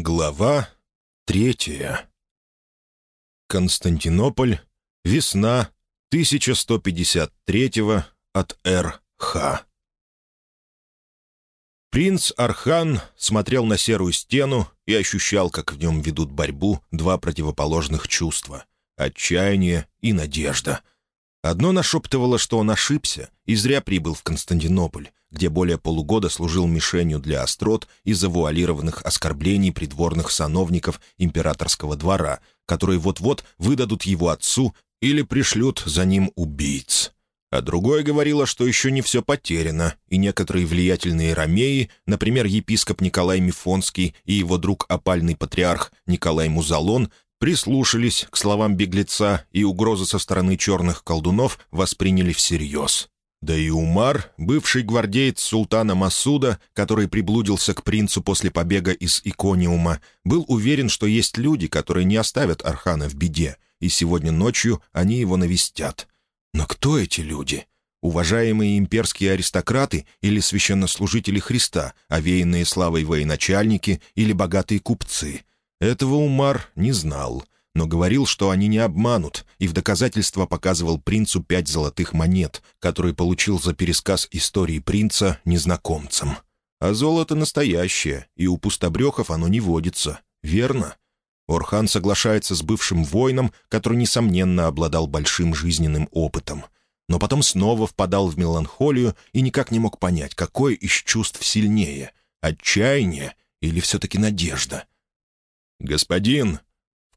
Глава третья. Константинополь. Весна 1153 от Р.Х. Принц Архан смотрел на серую стену и ощущал, как в нем ведут борьбу два противоположных чувства — отчаяние и надежда. Одно нашептывало, что он ошибся и зря прибыл в Константинополь, где более полугода служил мишенью для острот и завуалированных оскорблений придворных сановников императорского двора, которые вот-вот выдадут его отцу или пришлют за ним убийц. А другое говорило, что еще не все потеряно, и некоторые влиятельные ромеи, например, епископ Николай Мифонский и его друг опальный патриарх Николай Музалон, прислушались к словам беглеца и угрозы со стороны черных колдунов восприняли всерьез. Да и Умар, бывший гвардеец султана Масуда, который приблудился к принцу после побега из Икониума, был уверен, что есть люди, которые не оставят Архана в беде, и сегодня ночью они его навестят. Но кто эти люди? Уважаемые имперские аристократы или священнослужители Христа, овеянные славой военачальники или богатые купцы? Этого Умар не знал — но говорил, что они не обманут, и в доказательство показывал принцу пять золотых монет, которые получил за пересказ истории принца незнакомцам. А золото настоящее, и у пустобрехов оно не водится, верно? Орхан соглашается с бывшим воином, который, несомненно, обладал большим жизненным опытом. Но потом снова впадал в меланхолию и никак не мог понять, какое из чувств сильнее — отчаяние или все-таки надежда. «Господин»,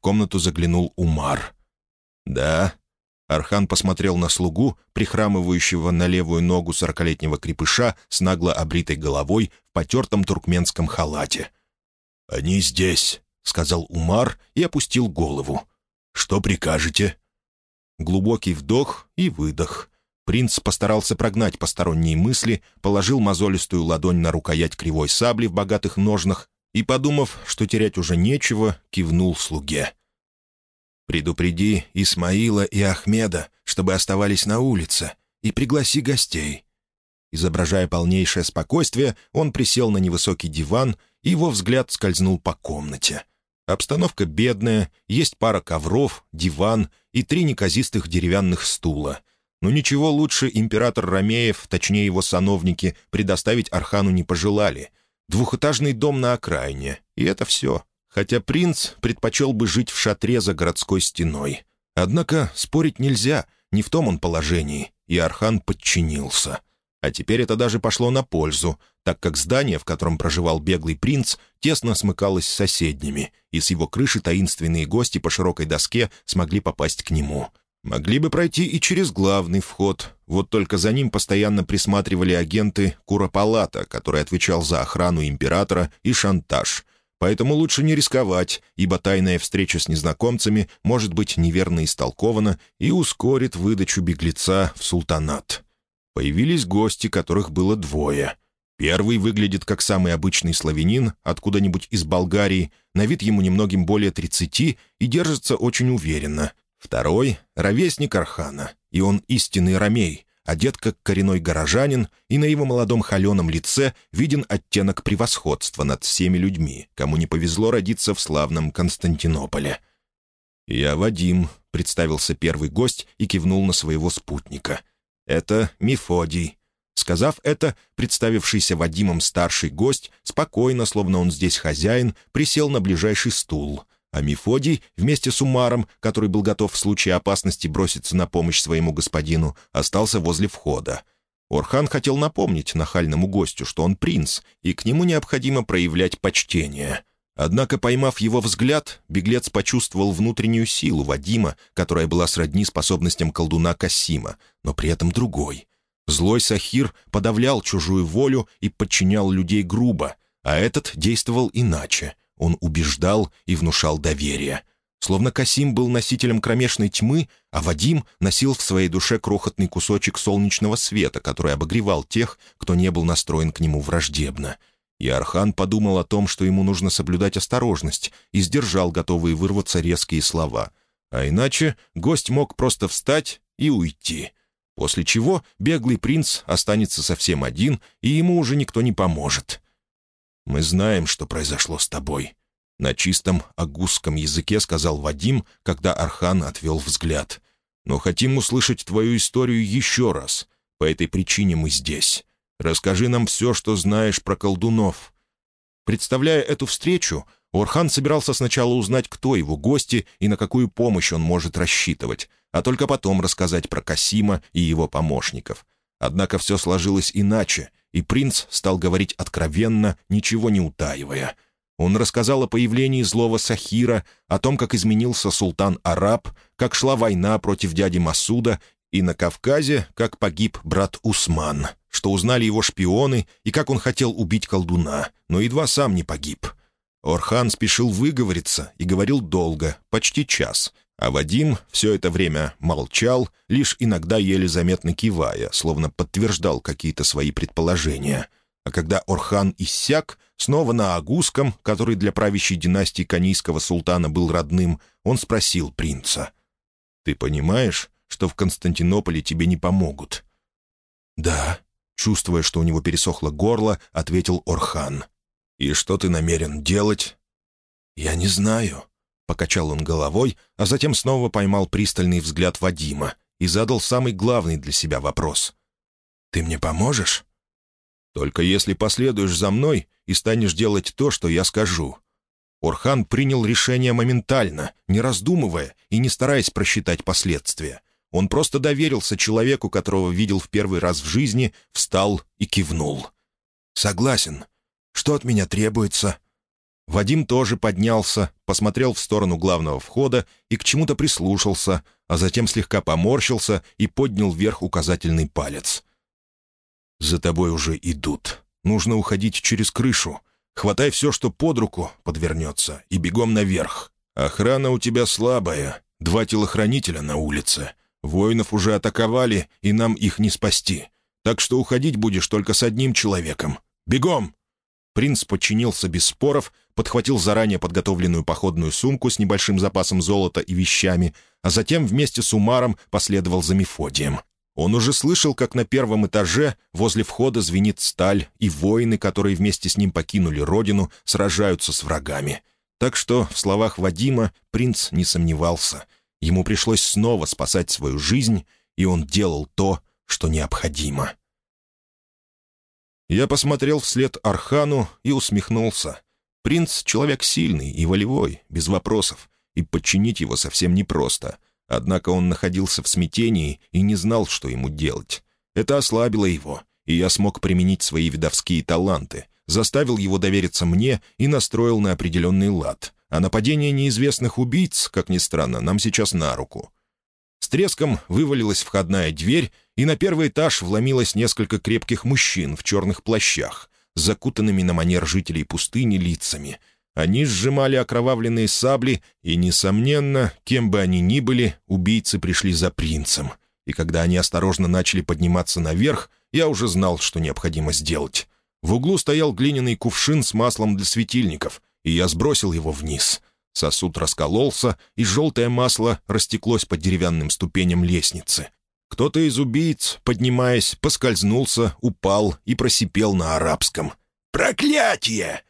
комнату заглянул Умар. «Да?» Архан посмотрел на слугу, прихрамывающего на левую ногу сорокалетнего крепыша с нагло обритой головой в потертом туркменском халате. «Они здесь», — сказал Умар и опустил голову. «Что прикажете?» Глубокий вдох и выдох. Принц постарался прогнать посторонние мысли, положил мозолистую ладонь на рукоять кривой сабли в богатых ножнах и, подумав, что терять уже нечего, кивнул слуге. «Предупреди Исмаила и Ахмеда, чтобы оставались на улице, и пригласи гостей». Изображая полнейшее спокойствие, он присел на невысокий диван, и его взгляд скользнул по комнате. Обстановка бедная, есть пара ковров, диван и три неказистых деревянных стула. Но ничего лучше император Ромеев, точнее его сановники, предоставить Архану не пожелали — Двухэтажный дом на окраине, и это все. Хотя принц предпочел бы жить в шатре за городской стеной. Однако спорить нельзя, не в том он положении, и Архан подчинился. А теперь это даже пошло на пользу, так как здание, в котором проживал беглый принц, тесно смыкалось с соседними, и с его крыши таинственные гости по широкой доске смогли попасть к нему — Могли бы пройти и через главный вход, вот только за ним постоянно присматривали агенты Куропалата, который отвечал за охрану императора и шантаж. Поэтому лучше не рисковать, ибо тайная встреча с незнакомцами может быть неверно истолкована и ускорит выдачу беглеца в султанат. Появились гости, которых было двое. Первый выглядит как самый обычный славянин, откуда-нибудь из Болгарии, на вид ему немногим более тридцати и держится очень уверенно — Второй — ровесник Архана, и он истинный ромей, одет как коренной горожанин, и на его молодом холеном лице виден оттенок превосходства над всеми людьми, кому не повезло родиться в славном Константинополе. «Я Вадим», — представился первый гость и кивнул на своего спутника. «Это Мефодий». Сказав это, представившийся Вадимом старший гость, спокойно, словно он здесь хозяин, присел на ближайший стул — а Мефодий, вместе с Умаром, который был готов в случае опасности броситься на помощь своему господину, остался возле входа. Орхан хотел напомнить нахальному гостю, что он принц, и к нему необходимо проявлять почтение. Однако, поймав его взгляд, беглец почувствовал внутреннюю силу Вадима, которая была сродни способностям колдуна Кассима, но при этом другой. Злой Сахир подавлял чужую волю и подчинял людей грубо, а этот действовал иначе — он убеждал и внушал доверие. Словно Касим был носителем кромешной тьмы, а Вадим носил в своей душе крохотный кусочек солнечного света, который обогревал тех, кто не был настроен к нему враждебно. И Архан подумал о том, что ему нужно соблюдать осторожность, и сдержал готовые вырваться резкие слова. А иначе гость мог просто встать и уйти. После чего беглый принц останется совсем один, и ему уже никто не поможет. Мы знаем, что произошло с тобой. На чистом агузском языке сказал Вадим, когда Архан отвел взгляд. «Но хотим услышать твою историю еще раз. По этой причине мы здесь. Расскажи нам все, что знаешь про колдунов». Представляя эту встречу, Орхан собирался сначала узнать, кто его гости и на какую помощь он может рассчитывать, а только потом рассказать про Касима и его помощников. Однако все сложилось иначе, и принц стал говорить откровенно, ничего не утаивая. Он рассказал о появлении злого Сахира, о том, как изменился султан Араб, как шла война против дяди Масуда, и на Кавказе, как погиб брат Усман, что узнали его шпионы и как он хотел убить колдуна, но едва сам не погиб. Орхан спешил выговориться и говорил долго, почти час, а Вадим все это время молчал, лишь иногда еле заметно кивая, словно подтверждал какие-то свои предположения. А когда Орхан иссяк, снова на Агузском, который для правящей династии канийского султана был родным, он спросил принца. «Ты понимаешь, что в Константинополе тебе не помогут?» «Да», — чувствуя, что у него пересохло горло, ответил Орхан. «И что ты намерен делать?» «Я не знаю», Покачал он головой, а затем снова поймал пристальный взгляд Вадима и задал самый главный для себя вопрос. «Ты мне поможешь?» «Только если последуешь за мной и станешь делать то, что я скажу». Орхан принял решение моментально, не раздумывая и не стараясь просчитать последствия. Он просто доверился человеку, которого видел в первый раз в жизни, встал и кивнул. «Согласен. Что от меня требуется?» Вадим тоже поднялся, посмотрел в сторону главного входа и к чему-то прислушался, а затем слегка поморщился и поднял вверх указательный палец. «За тобой уже идут. Нужно уходить через крышу. Хватай все, что под руку подвернется, и бегом наверх. Охрана у тебя слабая, два телохранителя на улице. Воинов уже атаковали, и нам их не спасти. Так что уходить будешь только с одним человеком. Бегом!» Принц подчинился без споров, подхватил заранее подготовленную походную сумку с небольшим запасом золота и вещами, а затем вместе с Умаром последовал за Мефодием. Он уже слышал, как на первом этаже возле входа звенит сталь, и воины, которые вместе с ним покинули родину, сражаются с врагами. Так что в словах Вадима принц не сомневался. Ему пришлось снова спасать свою жизнь, и он делал то, что необходимо. Я посмотрел вслед Архану и усмехнулся. Принц — человек сильный и волевой, без вопросов, и подчинить его совсем непросто. Однако он находился в смятении и не знал, что ему делать. Это ослабило его, и я смог применить свои видовские таланты, заставил его довериться мне и настроил на определенный лад. А нападение неизвестных убийц, как ни странно, нам сейчас на руку. С треском вывалилась входная дверь, и на первый этаж вломилось несколько крепких мужчин в черных плащах, закутанными на манер жителей пустыни лицами. Они сжимали окровавленные сабли, и, несомненно, кем бы они ни были, убийцы пришли за принцем. И когда они осторожно начали подниматься наверх, я уже знал, что необходимо сделать. В углу стоял глиняный кувшин с маслом для светильников, и я сбросил его вниз — Сосуд раскололся, и желтое масло растеклось по деревянным ступеням лестницы. Кто-то из убийц, поднимаясь, поскользнулся, упал и просипел на арабском. «Проклятие!»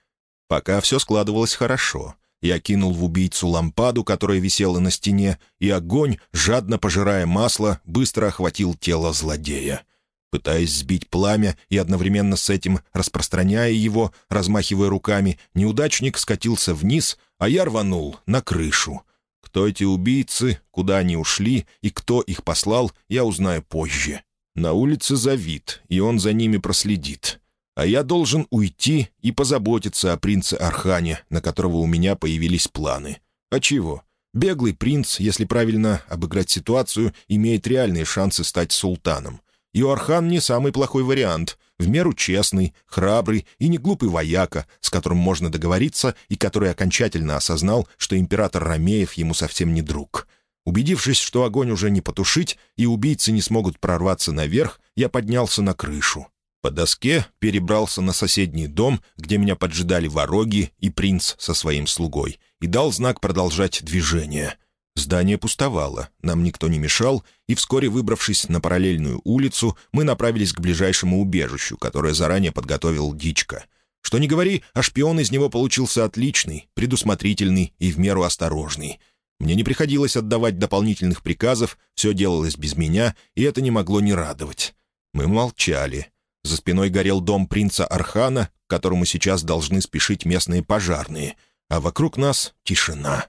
Пока все складывалось хорошо. Я кинул в убийцу лампаду, которая висела на стене, и огонь, жадно пожирая масло, быстро охватил тело злодея. Пытаясь сбить пламя и одновременно с этим распространяя его, размахивая руками, неудачник скатился вниз, а я рванул на крышу. Кто эти убийцы, куда они ушли и кто их послал, я узнаю позже. На улице Завид, и он за ними проследит. А я должен уйти и позаботиться о принце Архане, на которого у меня появились планы. А чего? Беглый принц, если правильно обыграть ситуацию, имеет реальные шансы стать султаном. Иоархан не самый плохой вариант. В меру честный, храбрый и не глупый вояка, с которым можно договориться и который окончательно осознал, что император Ромеев ему совсем не друг. Убедившись, что огонь уже не потушить и убийцы не смогут прорваться наверх, я поднялся на крышу. По доске перебрался на соседний дом, где меня поджидали вороги и принц со своим слугой, и дал знак продолжать движение. Здание пустовало, нам никто не мешал, и вскоре, выбравшись на параллельную улицу, мы направились к ближайшему убежищу, которое заранее подготовил Дичка. Что ни говори, а шпион из него получился отличный, предусмотрительный и в меру осторожный. Мне не приходилось отдавать дополнительных приказов, все делалось без меня, и это не могло не радовать. Мы молчали. За спиной горел дом принца Архана, к которому сейчас должны спешить местные пожарные, а вокруг нас — тишина.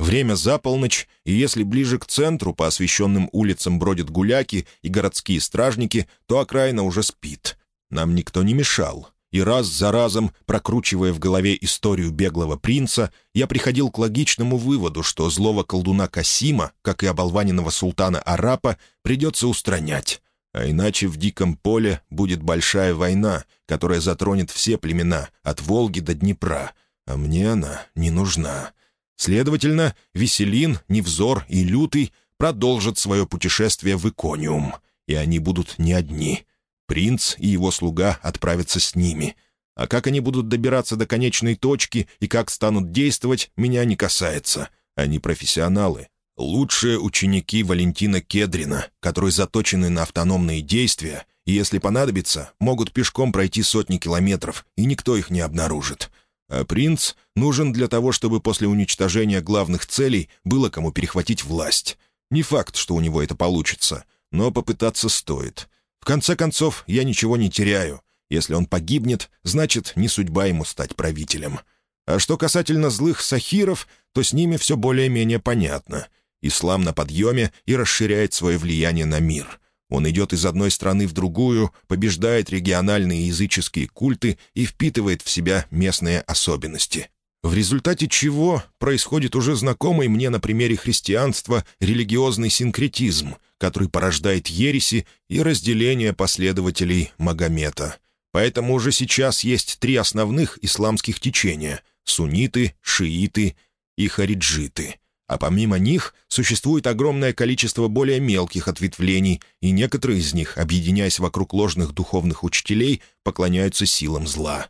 Время за полночь, и если ближе к центру по освещенным улицам бродят гуляки и городские стражники, то окраина уже спит. Нам никто не мешал. И раз за разом, прокручивая в голове историю беглого принца, я приходил к логичному выводу, что злого колдуна Касима, как и оболваненного султана Арапа, придется устранять. А иначе в диком поле будет большая война, которая затронет все племена, от Волги до Днепра. А мне она не нужна. Следовательно, Веселин, Невзор и Лютый продолжат свое путешествие в Икониум, и они будут не одни. Принц и его слуга отправятся с ними. А как они будут добираться до конечной точки и как станут действовать, меня не касается. Они профессионалы. Лучшие ученики Валентина Кедрина, которые заточены на автономные действия, и, если понадобится, могут пешком пройти сотни километров, и никто их не обнаружит. А принц нужен для того, чтобы после уничтожения главных целей было кому перехватить власть. Не факт, что у него это получится, но попытаться стоит. В конце концов, я ничего не теряю. Если он погибнет, значит, не судьба ему стать правителем. А что касательно злых сахиров, то с ними все более-менее понятно. Ислам на подъеме и расширяет свое влияние на мир. Он идет из одной страны в другую, побеждает региональные языческие культы и впитывает в себя местные особенности. В результате чего происходит уже знакомый мне на примере христианства религиозный синкретизм, который порождает ереси и разделение последователей Магомета. Поэтому уже сейчас есть три основных исламских течения — сунниты, шииты и хариджиты — а помимо них существует огромное количество более мелких ответвлений, и некоторые из них, объединяясь вокруг ложных духовных учителей, поклоняются силам зла.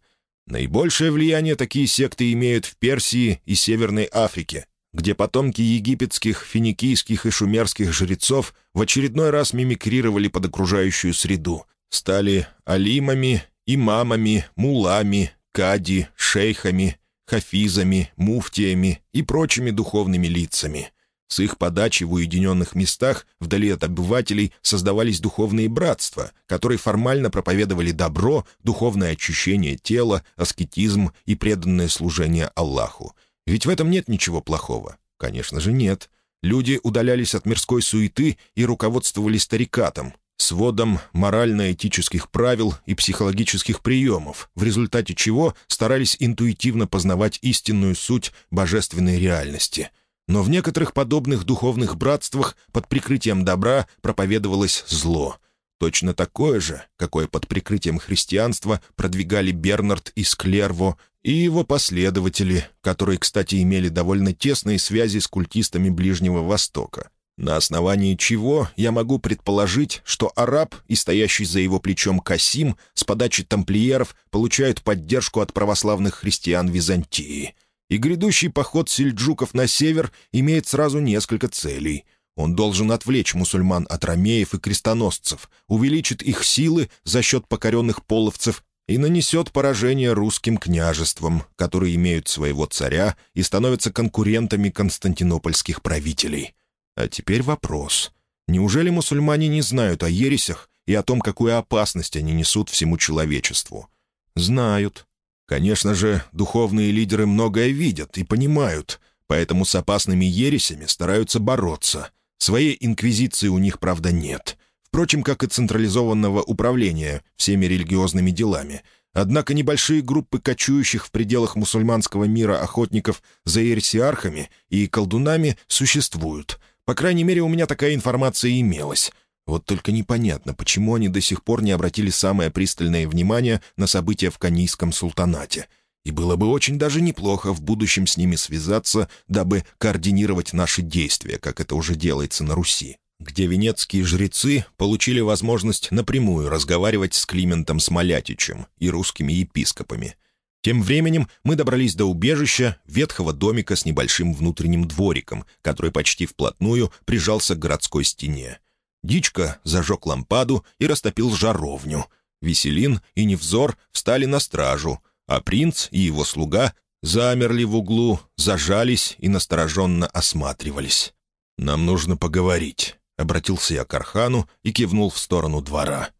Наибольшее влияние такие секты имеют в Персии и Северной Африке, где потомки египетских, финикийских и шумерских жрецов в очередной раз мимикрировали под окружающую среду, стали алимами, имамами, мулами, кади, шейхами, хафизами, муфтиями и прочими духовными лицами. С их подачи в уединенных местах, вдали от обывателей, создавались духовные братства, которые формально проповедовали добро, духовное очищение тела, аскетизм и преданное служение Аллаху. Ведь в этом нет ничего плохого. Конечно же, нет. Люди удалялись от мирской суеты и руководствовались тарикатом, сводом морально-этических правил и психологических приемов, в результате чего старались интуитивно познавать истинную суть божественной реальности. Но в некоторых подобных духовных братствах под прикрытием добра проповедовалось зло. Точно такое же, какое под прикрытием христианства продвигали Бернард и Склерво и его последователи, которые, кстати, имели довольно тесные связи с культистами Ближнего Востока на основании чего я могу предположить, что араб и стоящий за его плечом Касим с подачи тамплиеров получают поддержку от православных христиан Византии. И грядущий поход сельджуков на север имеет сразу несколько целей. Он должен отвлечь мусульман от ромеев и крестоносцев, увеличит их силы за счет покоренных половцев и нанесет поражение русским княжествам, которые имеют своего царя и становятся конкурентами константинопольских правителей. А теперь вопрос. Неужели мусульмане не знают о ересях и о том, какую опасность они несут всему человечеству? Знают. Конечно же, духовные лидеры многое видят и понимают, поэтому с опасными ересями стараются бороться. Своей инквизиции у них, правда, нет. Впрочем, как и централизованного управления всеми религиозными делами. Однако небольшие группы кочующих в пределах мусульманского мира охотников за ересиархами и колдунами существуют — по крайней мере, у меня такая информация имелась. Вот только непонятно, почему они до сих пор не обратили самое пристальное внимание на события в Канийском султанате. И было бы очень даже неплохо в будущем с ними связаться, дабы координировать наши действия, как это уже делается на Руси где венецкие жрецы получили возможность напрямую разговаривать с Климентом Смолятичем и русскими епископами. Тем временем мы добрались до убежища, ветхого домика с небольшим внутренним двориком, который почти вплотную прижался к городской стене. Дичка зажег лампаду и растопил жаровню. Веселин и Невзор встали на стражу, а принц и его слуга замерли в углу, зажались и настороженно осматривались. «Нам нужно поговорить», — обратился я к Архану и кивнул в сторону двора.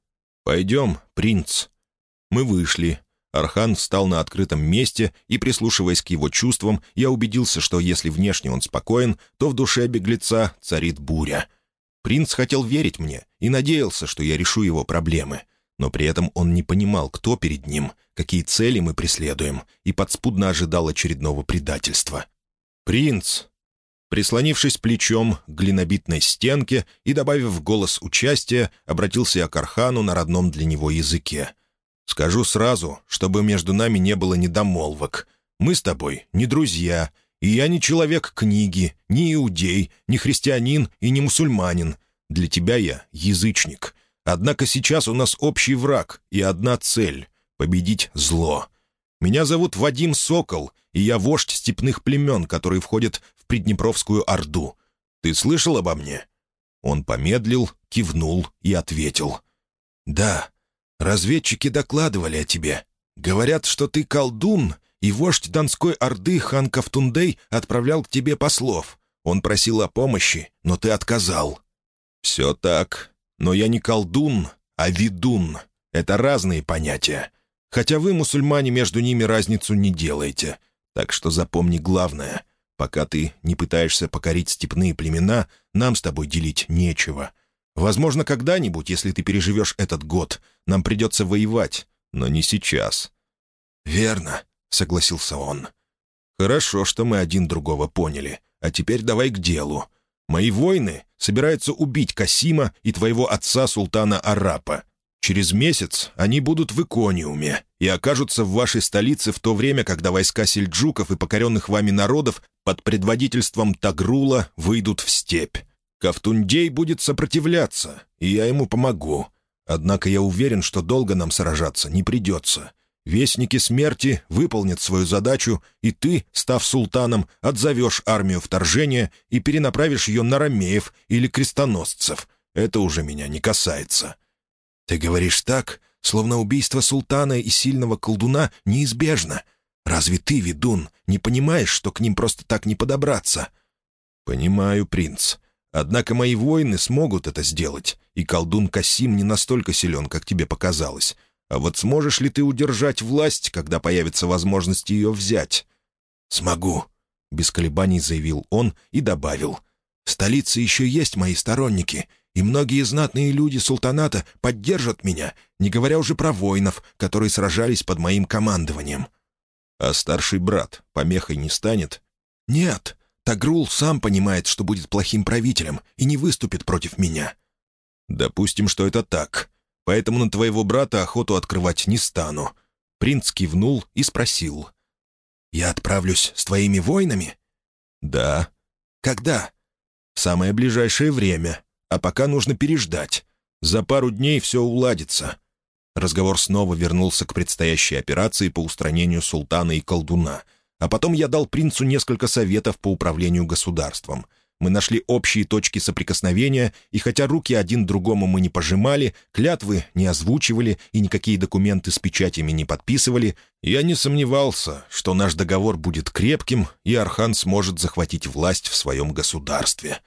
«Пойдем, принц». Мы вышли. Архан встал на открытом месте, и, прислушиваясь к его чувствам, я убедился, что если внешне он спокоен, то в душе беглеца царит буря. Принц хотел верить мне и надеялся, что я решу его проблемы. Но при этом он не понимал, кто перед ним, какие цели мы преследуем, и подспудно ожидал очередного предательства. «Принц!» Прислонившись плечом к глинобитной стенке и добавив голос участия, обратился я к Архану на родном для него языке. «Скажу сразу, чтобы между нами не было недомолвок. Мы с тобой не друзья, и я не человек книги, не иудей, не христианин и не мусульманин. Для тебя я язычник. Однако сейчас у нас общий враг и одна цель — победить зло. Меня зовут Вадим Сокол, и я вождь степных племен, которые входят в Приднепровскую Орду. Ты слышал обо мне?» Он помедлил, кивнул и ответил. «Да, разведчики докладывали о тебе. Говорят, что ты колдун, и вождь Донской Орды хан Кавтундей отправлял к тебе послов. Он просил о помощи, но ты отказал». «Все так. Но я не колдун, а ведун. Это разные понятия. Хотя вы, мусульмане, между ними разницу не делаете. Так что запомни главное. Пока ты не пытаешься покорить степные племена, нам с тобой делить нечего. Возможно, когда-нибудь, если ты переживешь этот год, нам придется воевать, но не сейчас». «Верно», — согласился он. «Хорошо, что мы один другого поняли. А теперь давай к делу. Мои воины собираются убить Касима и твоего отца султана Арапа. Через месяц они будут в Икониуме и окажутся в вашей столице в то время, когда войска сельджуков и покоренных вами народов под предводительством Тагрула выйдут в степь. Ковтундей будет сопротивляться, и я ему помогу. Однако я уверен, что долго нам сражаться не придется. Вестники смерти выполнят свою задачу, и ты, став султаном, отзовешь армию вторжения и перенаправишь ее на ромеев или крестоносцев. Это уже меня не касается. «Ты говоришь так, словно убийство султана и сильного колдуна неизбежно. Разве ты, ведун, не понимаешь, что к ним просто так не подобраться?» «Понимаю, принц. Однако мои воины смогут это сделать, и колдун Касим не настолько силен, как тебе показалось. А вот сможешь ли ты удержать власть, когда появится возможность ее взять?» «Смогу», — без колебаний заявил он и добавил. «В столице еще есть мои сторонники, и многие знатные люди султаната поддержат меня, не говоря уже про воинов, которые сражались под моим командованием». «А старший брат помехой не станет?» «Нет, Тагрул сам понимает, что будет плохим правителем и не выступит против меня». «Допустим, что это так. Поэтому на твоего брата охоту открывать не стану». Принц кивнул и спросил. «Я отправлюсь с твоими воинами?» «Да». «Когда?» «В самое ближайшее время. А пока нужно переждать. За пару дней все уладится». Разговор снова вернулся к предстоящей операции по устранению султана и колдуна. А потом я дал принцу несколько советов по управлению государством. Мы нашли общие точки соприкосновения, и хотя руки один другому мы не пожимали, клятвы не озвучивали и никакие документы с печатями не подписывали, я не сомневался, что наш договор будет крепким, и Архан сможет захватить власть в своем государстве.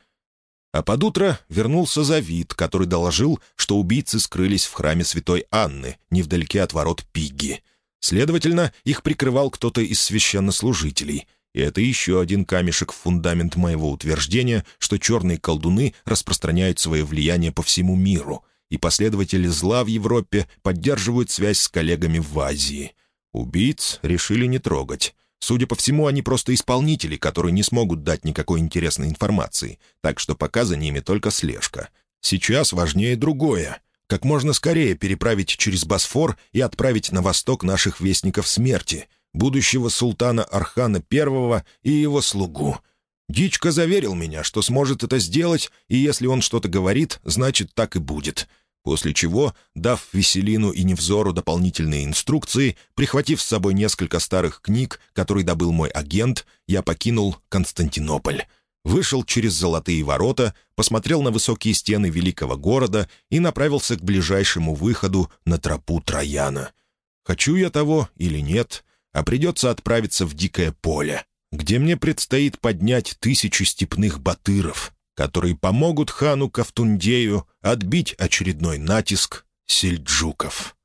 А под утро вернулся Завид, который доложил, что убийцы скрылись в храме святой Анны, невдалеке от ворот Пигги. Следовательно, их прикрывал кто-то из священнослужителей. И это еще один камешек в фундамент моего утверждения, что черные колдуны распространяют свое влияние по всему миру, и последователи зла в Европе поддерживают связь с коллегами в Азии. Убийц решили не трогать. Судя по всему, они просто исполнители, которые не смогут дать никакой интересной информации, так что пока за ними только слежка. Сейчас важнее другое. Как можно скорее переправить через Босфор и отправить на восток наших вестников смерти, будущего султана Архана I и его слугу. Дичка заверил меня, что сможет это сделать, и если он что-то говорит, значит, так и будет — После чего, дав Веселину и Невзору дополнительные инструкции, прихватив с собой несколько старых книг, которые добыл мой агент, я покинул Константинополь вышел через золотые ворота, посмотрел на высокие стены великого города и направился к ближайшему выходу на тропу Трояна. Хочу я того или нет, а придется отправиться в дикое поле, где мне предстоит поднять тысячи степных батыров, которые помогут хану Кавтундею отбить очередной натиск сельджуков.